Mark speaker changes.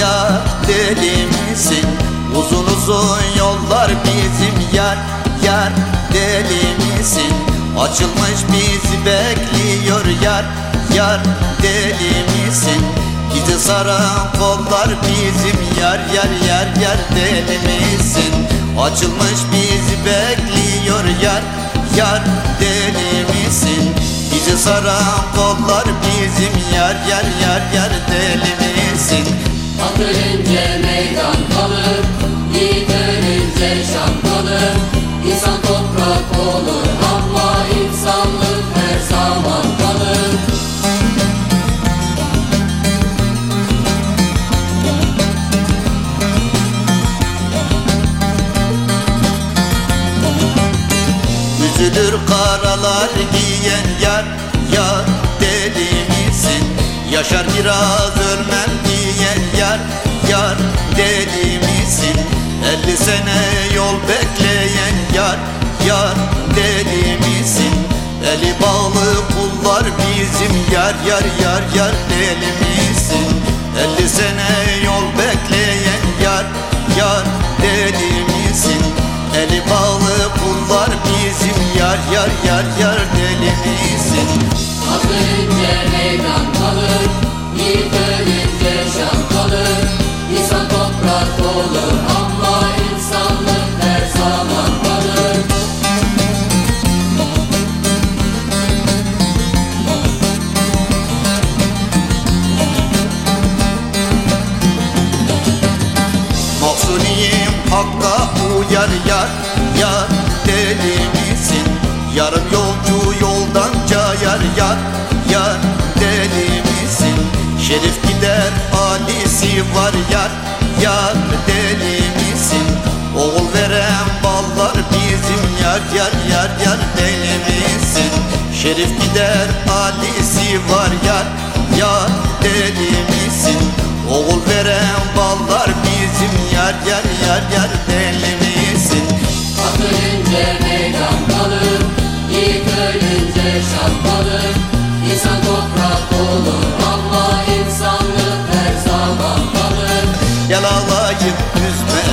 Speaker 1: yar deli misin Uzun uzun yollar bizim yar yar deli misin Açılmış bizi bekliyor yar yar deli misin Bizi saran kollar bizim yar yar yar yar deli misin Açılmış bizi bekliyor yar yar deli saran kollar bizim yar yar yar yar deli misin?
Speaker 2: Atılınca meydan kalır Yiğit ölünce şan kalır. İnsan toprak olur ama insanlık her zaman kalır.
Speaker 1: Üzülür karalar giyen yar Yar deli misin? Yaşar biraz ölmem diyen yar Yar deli misin? Elli sene yol bekleyen yar Yar deli misin? Eli bağlı kullar bizim yar Yar yar yar deli misin? Elli sene yol bekleyen yar Yar deli misin? Eli bağlı kullar bizim yar yar yar yar deli misin? Mahzuniyim hakka uyar yar yar deli misin? Yarım yolcu yoldan cayar yar yar deli misin? Şerif gider Ali'si var yar yar deli misin? Oğul veren ballar bizim yar yar yar yar deli misin? Şerif gider Ali'si var yar yar deli misin? Oğul veren ballar bizim Hasretim yar yar yar yar deli misin?
Speaker 2: Akılınca meydan kalır Yiğit ölünce şan kalır İnsan toprak olur ama insanlık her zaman kalır
Speaker 1: Yalalayıp üzme